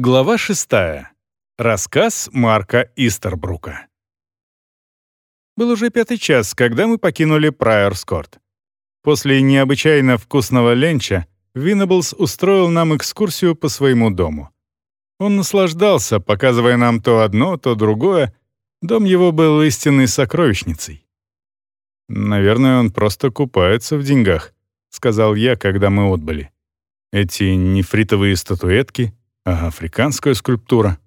Глава шестая. Рассказ Марка Истербрука. Был уже пятый час, когда мы покинули Прайорскорт. После необычайно вкусного ленча Виннаблс устроил нам экскурсию по своему дому. Он наслаждался, показывая нам то одно, то другое. Дом его был истинной сокровищницей. «Наверное, он просто купается в деньгах», — сказал я, когда мы отбыли. «Эти нефритовые статуэтки — а африканская скульптура.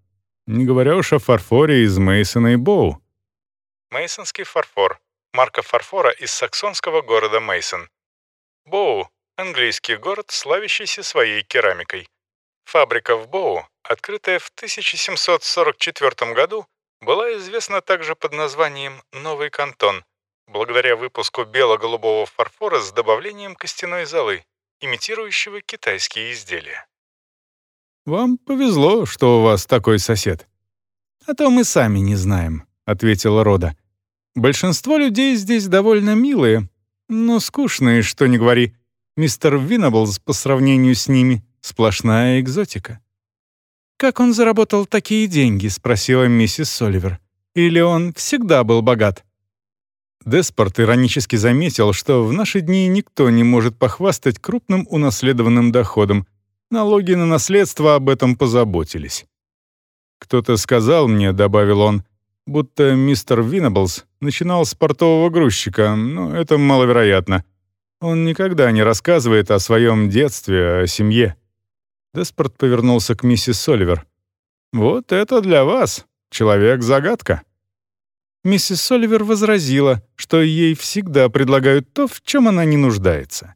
Не говоря уж о фарфоре из Мейсона и Боу. Мейсонский фарфор. Марка фарфора из саксонского города Мейсон. Боу — английский город, славящийся своей керамикой. Фабрика в Боу, открытая в 1744 году, была известна также под названием «Новый кантон», благодаря выпуску бело-голубого фарфора с добавлением костяной золы, имитирующего китайские изделия. «Вам повезло, что у вас такой сосед». «А то мы сами не знаем», — ответила Рода. «Большинство людей здесь довольно милые, но скучные, что ни говори. Мистер Виннаблс по сравнению с ними — сплошная экзотика». «Как он заработал такие деньги?» — спросила миссис Оливер. «Или он всегда был богат?» Деспорт иронически заметил, что в наши дни никто не может похвастать крупным унаследованным доходом, Налоги на наследство об этом позаботились. «Кто-то сказал мне», — добавил он, будто мистер Виннаблс начинал с портового грузчика, но это маловероятно. Он никогда не рассказывает о своем детстве, о семье. Деспорт повернулся к миссис Соливер. «Вот это для вас, человек-загадка». Миссис Соливер возразила, что ей всегда предлагают то, в чем она не нуждается.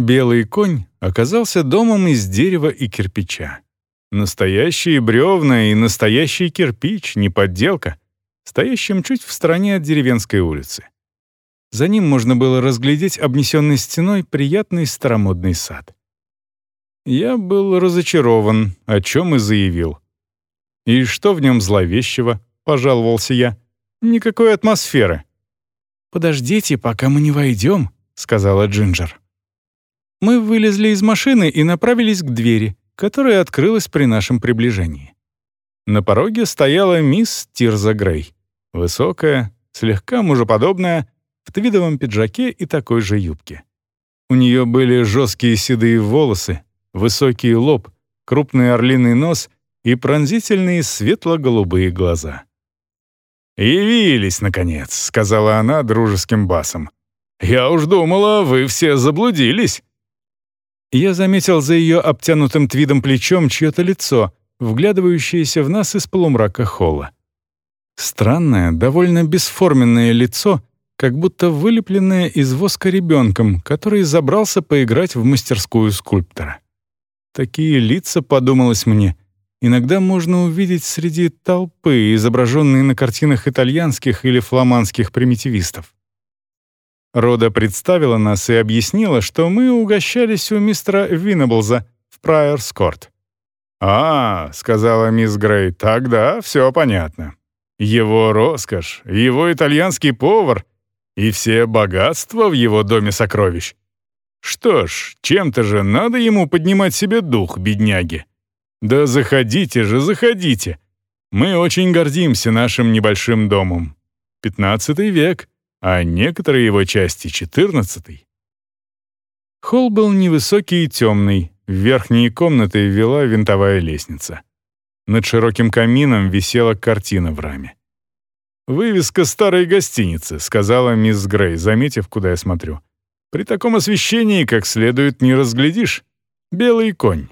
Белый конь оказался домом из дерева и кирпича. Настоящие бревна и настоящий кирпич, не подделка, стоящим чуть в стороне от деревенской улицы. За ним можно было разглядеть обнесенный стеной приятный старомодный сад. Я был разочарован, о чем и заявил. «И что в нем зловещего?» — пожаловался я. «Никакой атмосферы». «Подождите, пока мы не войдем», — сказала Джинджер. Мы вылезли из машины и направились к двери, которая открылась при нашем приближении. На пороге стояла мисс Тирза Грей. Высокая, слегка мужеподобная, в твидовом пиджаке и такой же юбке. У нее были жесткие седые волосы, высокий лоб, крупный орлиный нос и пронзительные светло-голубые глаза. «Явились, наконец», — сказала она дружеским басом. «Я уж думала, вы все заблудились». Я заметил за ее обтянутым твидом плечом чье-то лицо, вглядывающееся в нас из полумрака холла. Странное, довольно бесформенное лицо, как будто вылепленное из воска ребенком, который забрался поиграть в мастерскую скульптора. Такие лица, подумалось мне, иногда можно увидеть среди толпы, изображенные на картинах итальянских или фламандских примитивистов. Рода представила нас и объяснила, что мы угощались у мистера Виннаблза в Прайерскорт. «А, — сказала мисс Грей, — тогда все понятно. Его роскошь, его итальянский повар и все богатства в его доме сокровищ. Что ж, чем-то же надо ему поднимать себе дух, бедняги. Да заходите же, заходите. Мы очень гордимся нашим небольшим домом. Пятнадцатый век — а некоторые его части — четырнадцатый. Холл был невысокий и темный, в верхние комнаты вела винтовая лестница. Над широким камином висела картина в раме. «Вывеска старой гостиницы», — сказала мисс Грей, заметив, куда я смотрю. «При таком освещении как следует не разглядишь. Белый конь».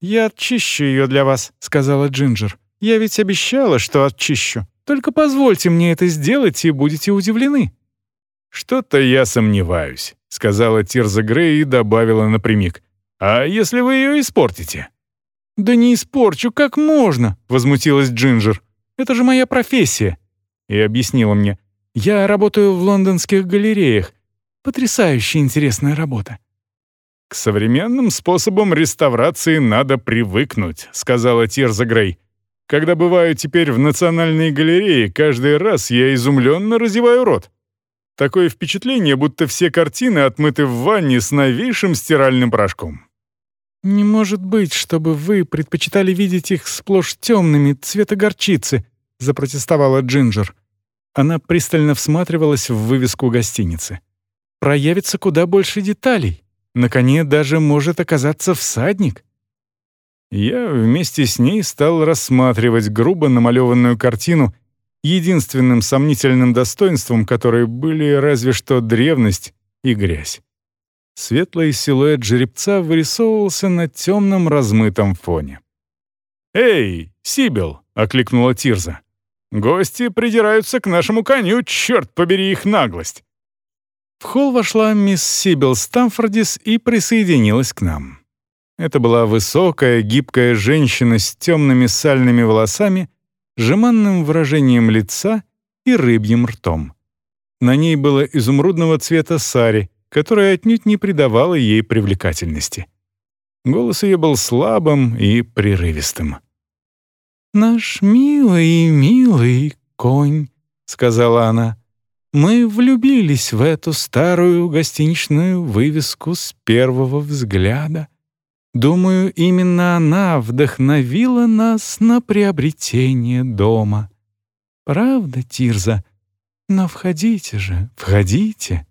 «Я отчищу ее для вас», — сказала Джинджер. «Я ведь обещала, что отчищу». Только позвольте мне это сделать, и будете удивлены». «Что-то я сомневаюсь», — сказала Тирза Грей и добавила напрямик. «А если вы ее испортите?» «Да не испорчу, как можно?» — возмутилась Джинджер. «Это же моя профессия». И объяснила мне. «Я работаю в лондонских галереях. Потрясающе интересная работа». «К современным способам реставрации надо привыкнуть», — сказала Тирза Грей. Когда бываю теперь в Национальной галерее, каждый раз я изумленно разеваю рот. Такое впечатление, будто все картины отмыты в ванне с новейшим стиральным порошком. «Не может быть, чтобы вы предпочитали видеть их сплошь темными, цвета горчицы», — запротестовала Джинджер. Она пристально всматривалась в вывеску гостиницы. «Проявится куда больше деталей. На коне даже может оказаться всадник». Я вместе с ней стал рассматривать грубо намалеванную картину, единственным сомнительным достоинством которой были разве что древность и грязь. Светлый силуэт жеребца вырисовывался на темном размытом фоне. «Эй, Сибил!» — окликнула Тирза. «Гости придираются к нашему коню, черт побери их наглость!» В холл вошла мисс Сибил Стамфордис и присоединилась к нам. Это была высокая, гибкая женщина с темными сальными волосами, жеманным выражением лица и рыбьим ртом. На ней было изумрудного цвета сари, которое отнюдь не придавало ей привлекательности. Голос ее был слабым и прерывистым. «Наш милый, милый конь», — сказала она, — «мы влюбились в эту старую гостиничную вывеску с первого взгляда. Думаю, именно она вдохновила нас на приобретение дома. Правда, Тирза? Но входите же, входите».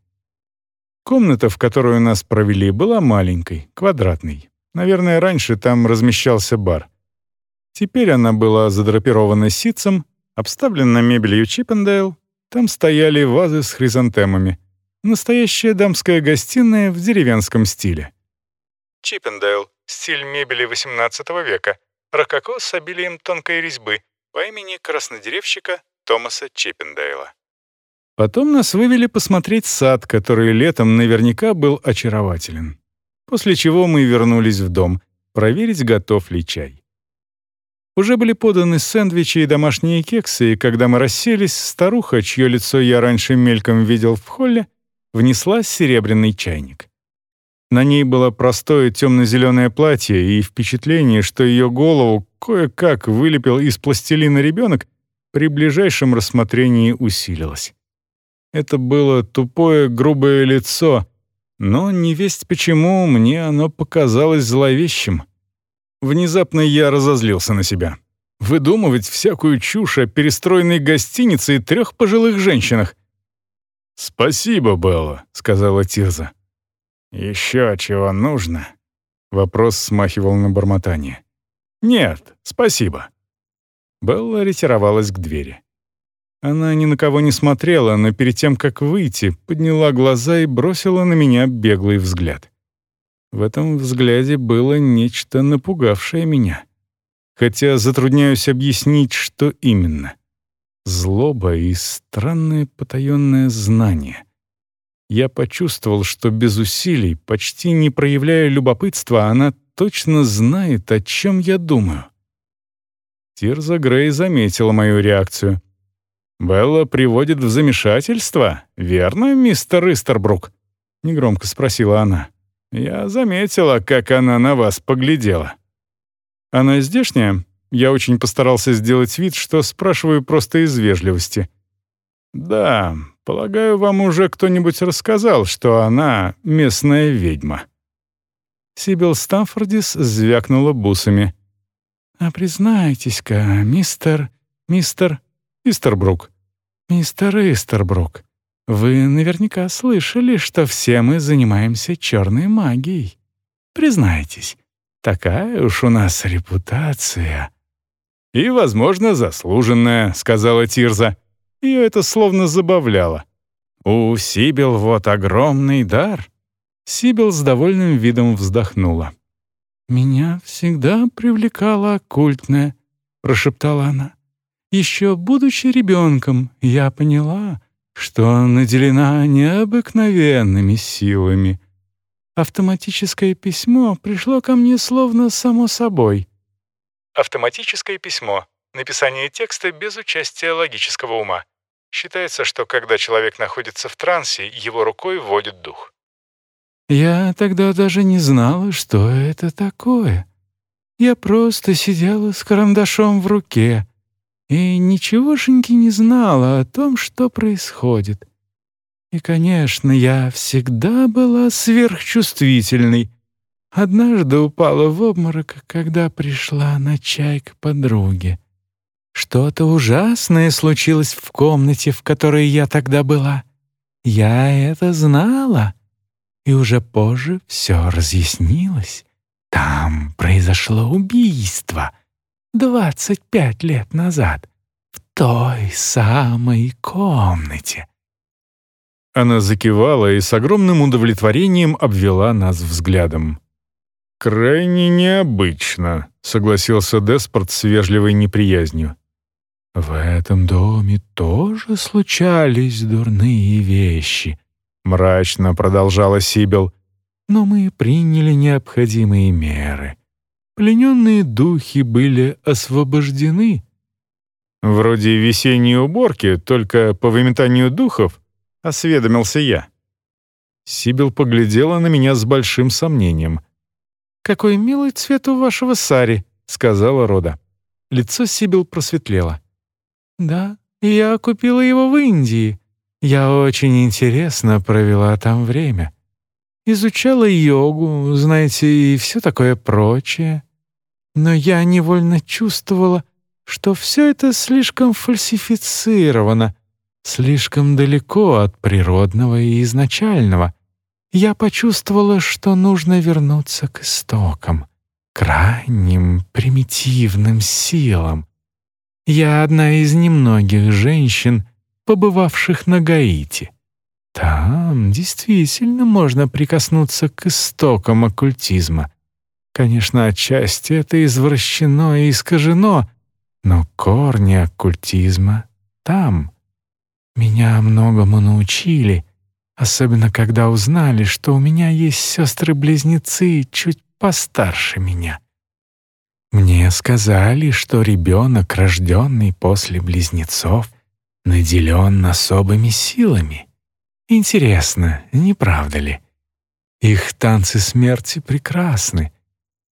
Комната, в которую нас провели, была маленькой, квадратной. Наверное, раньше там размещался бар. Теперь она была задрапирована ситцем, обставлена мебелью Чиппендейл, там стояли вазы с хризантемами. Настоящая дамская гостиная в деревенском стиле. Чиппендейл — стиль мебели XVIII века, рококо с обилием тонкой резьбы по имени краснодеревщика Томаса Чиппендейла. Потом нас вывели посмотреть сад, который летом наверняка был очарователен. После чего мы вернулись в дом, проверить, готов ли чай. Уже были поданы сэндвичи и домашние кексы, и когда мы расселись, старуха, чье лицо я раньше мельком видел в холле, внесла серебряный чайник. На ней было простое темно-зеленое платье, и впечатление, что ее голову кое-как вылепил из пластилина ребенок, при ближайшем рассмотрении усилилось. Это было тупое, грубое лицо, но не весть почему мне оно показалось зловещим. Внезапно я разозлился на себя. Выдумывать всякую чушь о перестроенной гостинице и трех пожилых женщинах. «Спасибо, Белла», — сказала Тирза. «Еще чего нужно?» Вопрос смахивал на бормотание. «Нет, спасибо». Белла ретировалась к двери. Она ни на кого не смотрела, но перед тем, как выйти, подняла глаза и бросила на меня беглый взгляд. В этом взгляде было нечто напугавшее меня. Хотя затрудняюсь объяснить, что именно. Злоба и странное потаенное знание. Я почувствовал, что без усилий, почти не проявляя любопытства, она точно знает, о чем я думаю. Тирза Грей заметила мою реакцию. «Белла приводит в замешательство, верно, мистер Истербрук?» — негромко спросила она. «Я заметила, как она на вас поглядела». «Она здешняя?» Я очень постарался сделать вид, что спрашиваю просто из вежливости. «Да, полагаю, вам уже кто-нибудь рассказал, что она местная ведьма». Сибил Стамфордис звякнула бусами. «А признайтесь-ка, мистер... мистер...» Истербрук. «Мистер Истербрук, вы наверняка слышали, что все мы занимаемся черной магией. Признайтесь, такая уж у нас репутация». «И, возможно, заслуженная», — сказала Тирза. Ее это словно забавляло. «У Сибил вот огромный дар». Сибил с довольным видом вздохнула. «Меня всегда привлекала оккультная», — прошептала она. Еще будучи ребенком, я поняла, что наделена необыкновенными силами. Автоматическое письмо пришло ко мне словно само собой. Автоматическое письмо — написание текста без участия логического ума. Считается, что когда человек находится в трансе, его рукой вводит дух. Я тогда даже не знала, что это такое. Я просто сидела с карандашом в руке — и ничегошеньки не знала о том, что происходит. И, конечно, я всегда была сверхчувствительной. однажды упала в обморок, когда пришла на чай к подруге. Что-то ужасное случилось в комнате, в которой я тогда была. Я это знала. И уже позже все разъяснилось. Там произошло убийство. Двадцать пять лет назад. В той самой комнате. Она закивала и с огромным удовлетворением обвела нас взглядом. «Крайне необычно», — согласился Деспорт с вежливой неприязнью. «В этом доме тоже случались дурные вещи», — мрачно продолжала Сибил. «Но мы приняли необходимые меры. Плененные духи были освобождены». «Вроде весенней уборки, только по выметанию духов», — осведомился я. Сибил поглядела на меня с большим сомнением. «Какой милый цвет у вашего сари», — сказала Рода. Лицо Сибил просветлело. «Да, я купила его в Индии. Я очень интересно провела там время. Изучала йогу, знаете, и все такое прочее. Но я невольно чувствовала, что все это слишком фальсифицировано, слишком далеко от природного и изначального. Я почувствовала, что нужно вернуться к истокам, крайним примитивным силам. Я одна из немногих женщин, побывавших на Гаити. Там действительно можно прикоснуться к истокам оккультизма. Конечно, отчасти это извращено и искажено, но корни оккультизма там — меня многому научили, особенно когда узнали, что у меня есть сестры-близнецы чуть постарше меня. Мне сказали, что ребенок, рожденный после близнецов, наделен особыми силами. Интересно, не правда ли? Их танцы смерти прекрасны.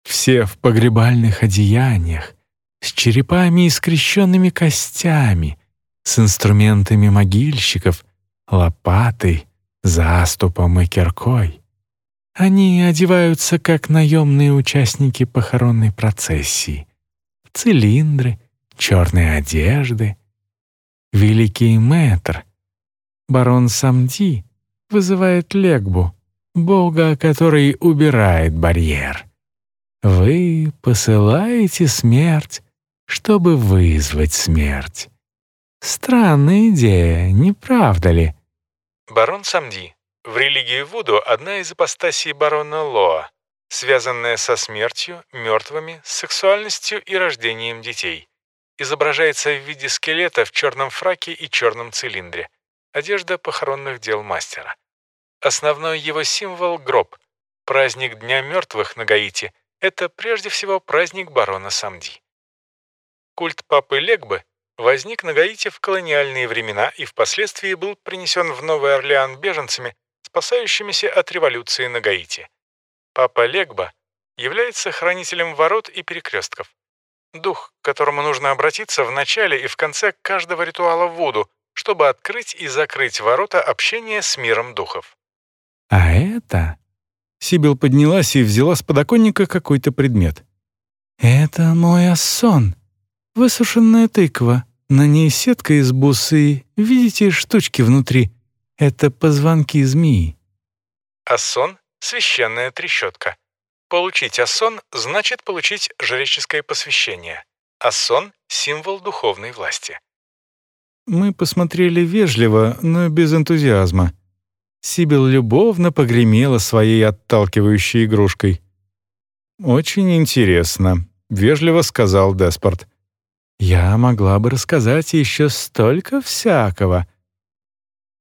Все в погребальных одеяниях, с черепами и скрещенными костями — с инструментами могильщиков, лопатой, заступом и киркой. Они одеваются как наемные участники похоронной процессии. В цилиндры, черные одежды. Великий мэтр, барон Самди, вызывает Легбу, бога, который убирает барьер. Вы посылаете смерть, чтобы вызвать смерть. Странная идея, не правда ли? Барон Самди. В религии Вуду одна из апостасий барона Лоа, связанная со смертью, мертвыми, сексуальностью и рождением детей. Изображается в виде скелета в черном фраке и черном цилиндре. Одежда похоронных дел мастера. Основной его символ — гроб. Праздник Дня мертвых на Гаити — это прежде всего праздник барона Самди. Культ папы Легбы возник на Гаити в колониальные времена и впоследствии был принесен в Новый Орлеан беженцами, спасающимися от революции на Гаити. Папа Легба является хранителем ворот и перекрестков. Дух, к которому нужно обратиться в начале и в конце каждого ритуала Вуду, чтобы открыть и закрыть ворота общения с миром духов. «А это...» Сибил поднялась и взяла с подоконника какой-то предмет. «Это мой ассон», Высушенная тыква. На ней сетка из бусы. Видите штучки внутри? Это позвонки змеи. Ассон — священная трещотка. Получить ассон значит получить жреческое посвящение. Ассон — символ духовной власти. Мы посмотрели вежливо, но без энтузиазма. Сибил любовно погремела своей отталкивающей игрушкой. «Очень интересно», — вежливо сказал Деспорт. Я могла бы рассказать еще столько всякого.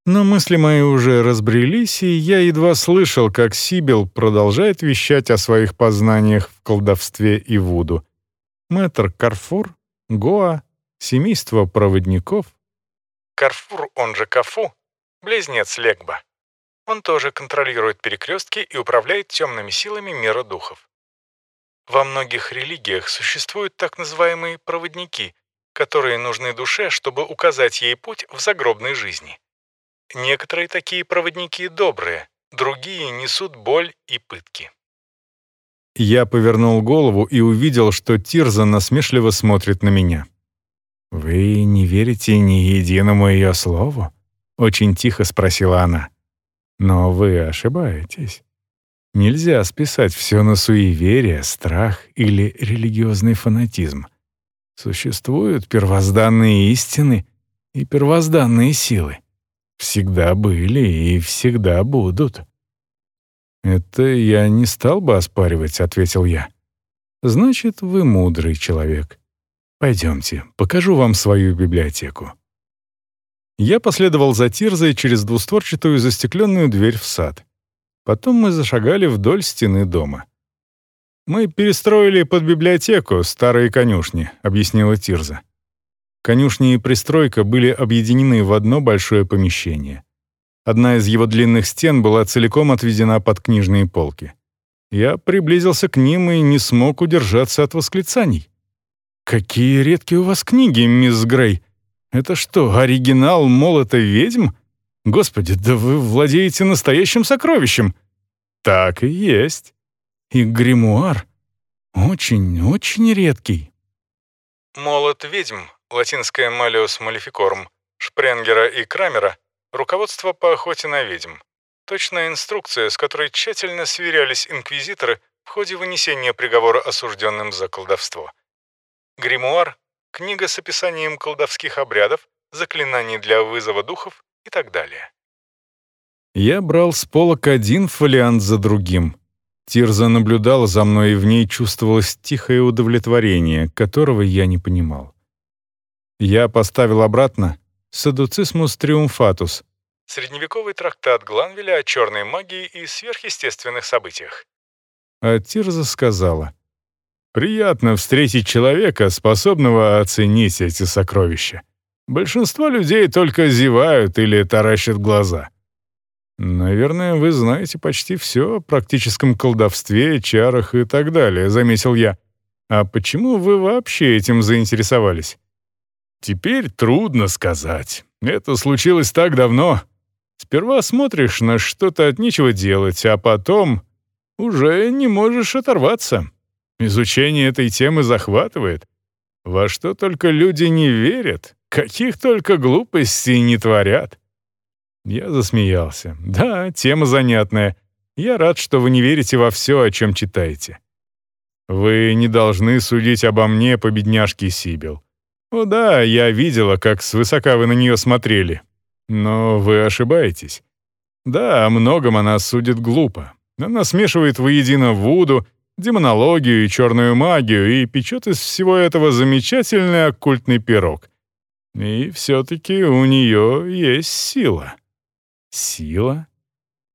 Но мысли мои уже разбрелись, и я едва слышал, как Сибил продолжает вещать о своих познаниях в колдовстве и вуду. Мэтр Карфур, Гоа, семейство проводников. Карфур, он же Кафу, близнец Легба. Он тоже контролирует перекрестки и управляет темными силами мира духов. Во многих религиях существуют так называемые проводники, которые нужны душе, чтобы указать ей путь в загробной жизни. Некоторые такие проводники добрые, другие несут боль и пытки. Я повернул голову и увидел, что Тирза насмешливо смотрит на меня. «Вы не верите ни единому ее слову?» — очень тихо спросила она. «Но вы ошибаетесь. Нельзя списать все на суеверие, страх или религиозный фанатизм. Существуют первозданные истины и первозданные силы. Всегда были и всегда будут. «Это я не стал бы оспаривать», — ответил я. «Значит, вы мудрый человек. Пойдемте, покажу вам свою библиотеку». Я последовал за Тирзой через двустворчатую застекленную дверь в сад. Потом мы зашагали вдоль стены дома. «Мы перестроили под библиотеку старые конюшни», — объяснила Тирза. Конюшни и пристройка были объединены в одно большое помещение. Одна из его длинных стен была целиком отведена под книжные полки. Я приблизился к ним и не смог удержаться от восклицаний. «Какие редкие у вас книги, мисс Грей! Это что, оригинал молота ведьм? Господи, да вы владеете настоящим сокровищем!» «Так и есть. И гримуар. Очень-очень редкий». «Молот ведьм», латинское «malleus maleficorum», Шпренгера и Крамера Руководство по охоте на ведьм. Точная инструкция, с которой тщательно сверялись инквизиторы в ходе вынесения приговора осужденным за колдовство. Гримуар — книга с описанием колдовских обрядов, заклинаний для вызова духов и так далее. Я брал с полок один фолиант за другим. Тирза наблюдала за мной, и в ней чувствовалось тихое удовлетворение, которого я не понимал. Я поставил обратно, «Садуцисмус триумфатус» — средневековый трактат Гланвеля о черной магии и сверхъестественных событиях. А Тирза сказала, «Приятно встретить человека, способного оценить эти сокровища. Большинство людей только зевают или таращат глаза». «Наверное, вы знаете почти все о практическом колдовстве, чарах и так далее», — заметил я. «А почему вы вообще этим заинтересовались?» Теперь трудно сказать. Это случилось так давно. Сперва смотришь на что-то от нечего делать, а потом уже не можешь оторваться. Изучение этой темы захватывает. Во что только люди не верят, каких только глупостей не творят. Я засмеялся. Да, тема занятная. Я рад, что вы не верите во все, о чем читаете. Вы не должны судить обо мне по бедняжке Сибил. «О да, я видела, как свысока вы на нее смотрели. Но вы ошибаетесь. Да, о многом она судит глупо. Она смешивает воедино Вуду, демонологию и черную магию и печет из всего этого замечательный оккультный пирог. И все-таки у нее есть сила». «Сила?»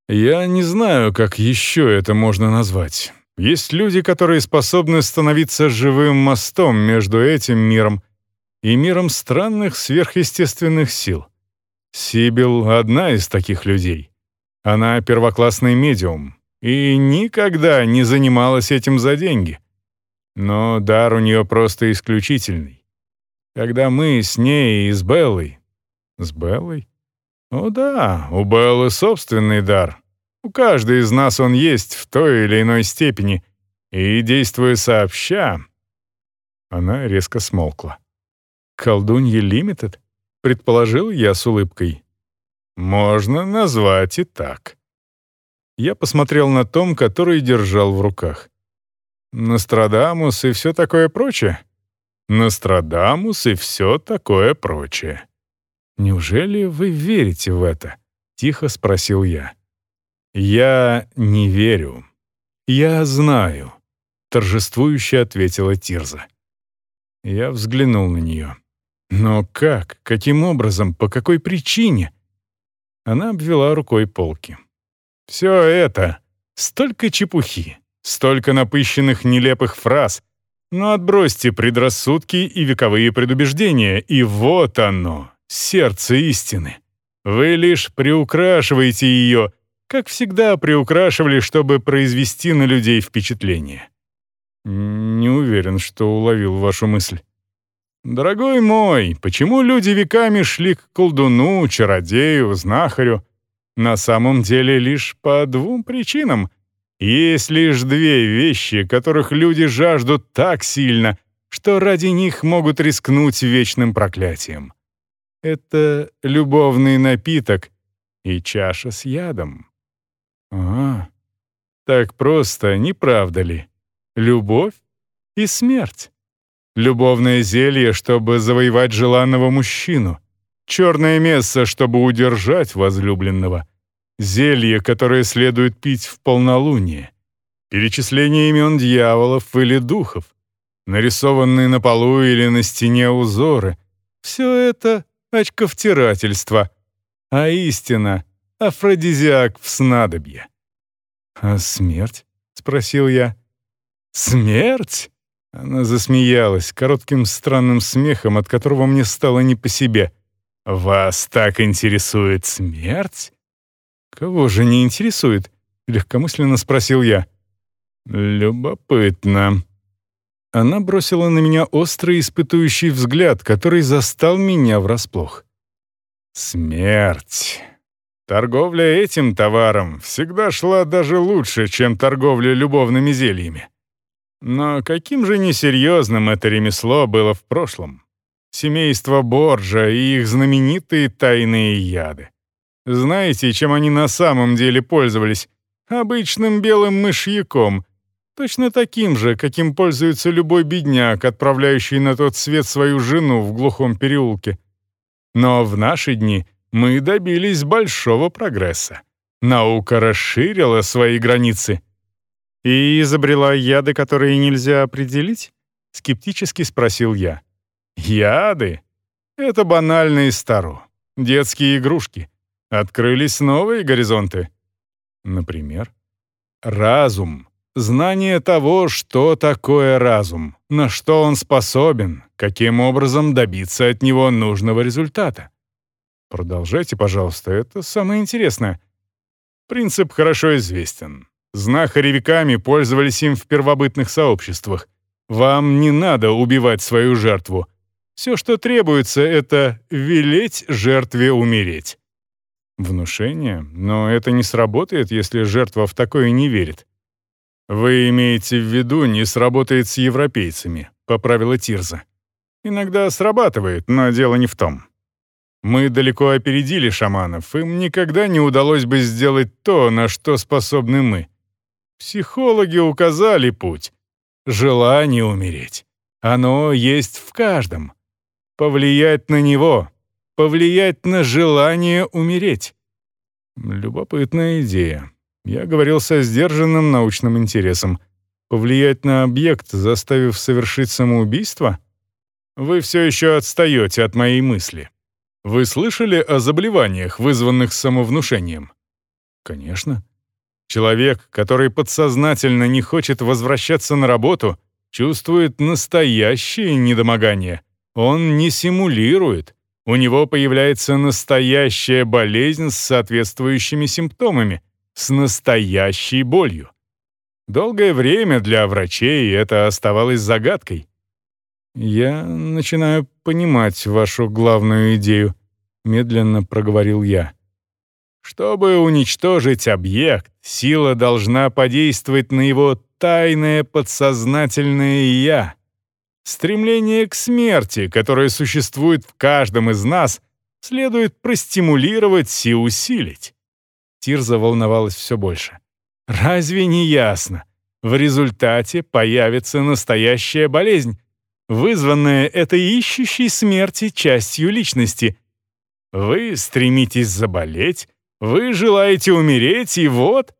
Я не знаю, как еще это можно назвать. Есть люди, которые способны становиться живым мостом между этим миром и миром странных сверхъестественных сил. Сибил — одна из таких людей. Она первоклассный медиум и никогда не занималась этим за деньги. Но дар у нее просто исключительный. Когда мы с ней и с Беллой... С Беллой? О да, у Беллы собственный дар. У каждой из нас он есть в той или иной степени. И, действуя сообща... Она резко смолкла. «Колдунья Лимитед?» — предположил я с улыбкой. «Можно назвать и так». Я посмотрел на том, который держал в руках. «Нострадамус и все такое прочее?» «Нострадамус и все такое прочее». «Неужели вы верите в это?» — тихо спросил я. «Я не верю. Я знаю», — торжествующе ответила Тирза. Я взглянул на нее. Но как? Каким образом? По какой причине? Она обвела рукой полки. Все это столько чепухи, столько напыщенных нелепых фраз. Но отбросьте предрассудки и вековые предубеждения, и вот оно, сердце истины. Вы лишь приукрашиваете ее, как всегда приукрашивали, чтобы произвести на людей впечатление. Не уверен, что уловил вашу мысль. «Дорогой мой, почему люди веками шли к колдуну, чародею, знахарю? На самом деле лишь по двум причинам. Есть лишь две вещи, которых люди жаждут так сильно, что ради них могут рискнуть вечным проклятием. Это любовный напиток и чаша с ядом. А, так просто, не правда ли? Любовь и смерть. Любовное зелье, чтобы завоевать желанного мужчину. Черное место, чтобы удержать возлюбленного. Зелье, которое следует пить в полнолуние. Перечисление имен дьяволов или духов. Нарисованные на полу или на стене узоры. Все это очковтирательство. А истина — афродизиак в снадобье. «А смерть?» — спросил я. «Смерть?» Она засмеялась коротким странным смехом, от которого мне стало не по себе. «Вас так интересует смерть?» «Кого же не интересует?» — легкомысленно спросил я. «Любопытно». Она бросила на меня острый испытующий взгляд, который застал меня врасплох. «Смерть. Торговля этим товаром всегда шла даже лучше, чем торговля любовными зельями. Но каким же несерьезным это ремесло было в прошлом. Семейство Борджа и их знаменитые тайные яды. Знаете, чем они на самом деле пользовались? Обычным белым мышьяком. Точно таким же, каким пользуется любой бедняк, отправляющий на тот свет свою жену в глухом переулке. Но в наши дни мы добились большого прогресса. Наука расширила свои границы. «И изобрела яды, которые нельзя определить?» — скептически спросил я. «Яды? Это банальные старо. Детские игрушки. Открылись новые горизонты. Например, разум. Знание того, что такое разум, на что он способен, каким образом добиться от него нужного результата. Продолжайте, пожалуйста, это самое интересное. Принцип хорошо известен. Знахари веками пользовались им в первобытных сообществах. Вам не надо убивать свою жертву. Все, что требуется, это велеть жертве умереть. Внушение? Но это не сработает, если жертва в такое не верит. «Вы имеете в виду, не сработает с европейцами», — поправила Тирза. «Иногда срабатывает, но дело не в том. Мы далеко опередили шаманов, им никогда не удалось бы сделать то, на что способны мы. Психологи указали путь. Желание умереть. Оно есть в каждом. Повлиять на него, повлиять на желание умереть. Любопытная идея. Я говорил со сдержанным научным интересом. Повлиять на объект, заставив совершить самоубийство? Вы все еще отстаете от моей мысли. Вы слышали о заболеваниях, вызванных самовнушением? Конечно. Человек, который подсознательно не хочет возвращаться на работу, чувствует настоящее недомогание. Он не симулирует. У него появляется настоящая болезнь с соответствующими симптомами, с настоящей болью. Долгое время для врачей это оставалось загадкой. «Я начинаю понимать вашу главную идею», — медленно проговорил я. Чтобы уничтожить объект, сила должна подействовать на его тайное подсознательное «я». Стремление к смерти, которое существует в каждом из нас, следует простимулировать и усилить. Тирза волновалась все больше. Разве не ясно? В результате появится настоящая болезнь, вызванная этой ищущей смерти частью личности. Вы стремитесь заболеть, вы желаете умереть, и вот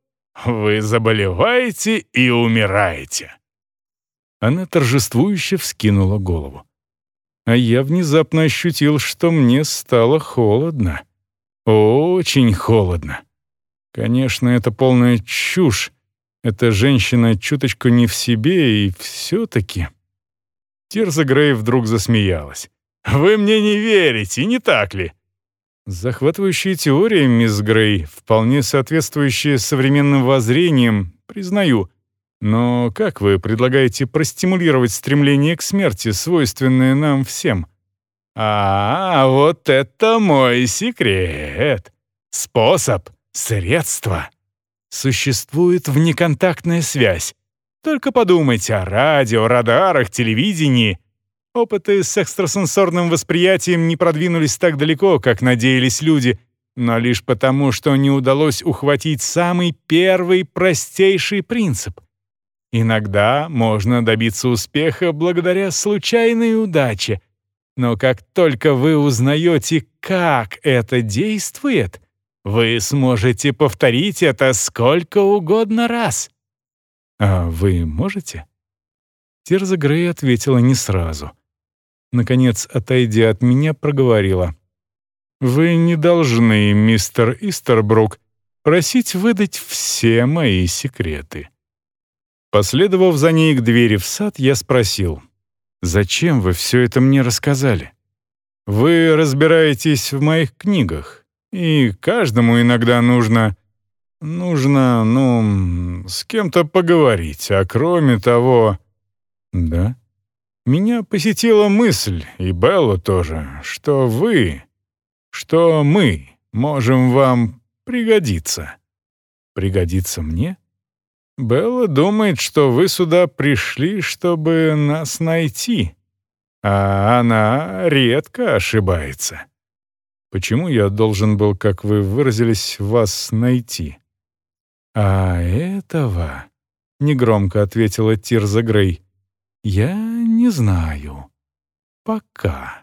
вы заболеваете и умираете». Она торжествующе вскинула голову. А я внезапно ощутил, что мне стало холодно. Очень холодно. Конечно, это полная чушь. Эта женщина чуточку не в себе, и все-таки... Тирза Грей вдруг засмеялась. «Вы мне не верите, не так ли? Захватывающие теории, мисс Грей, вполне соответствующие современным воззрениям, признаю. Но как вы предлагаете простимулировать стремление к смерти, свойственное нам всем? А, вот это мой секрет. Способ, средство. существует внеконтактная связь. Только подумайте о радио, радарах, телевидении. Опыты с экстрасенсорным восприятием не продвинулись так далеко, как надеялись люди, но лишь потому, что не удалось ухватить самый первый простейший принцип. Иногда можно добиться успеха благодаря случайной удаче, но как только вы узнаете, как это действует, вы сможете повторить это сколько угодно раз. «А вы можете?» Тирза Грей ответила не сразу. Наконец, отойдя от меня, проговорила. «Вы не должны, мистер Истербрук, просить выдать все мои секреты». Последовав за ней к двери в сад, я спросил, «Зачем вы все это мне рассказали? Вы разбираетесь в моих книгах, и каждому иногда нужно Нужно, ну, с кем-то поговорить, а кроме того... Да? Меня посетила мысль, и Белла тоже, что вы, что мы можем вам пригодиться. Пригодиться мне? Белла думает, что вы сюда пришли, чтобы нас найти, а она редко ошибается. Почему я должен был, как вы выразились, вас найти? «А этого...» — негромко ответила Тирза Грей. «Я не знаю. Пока».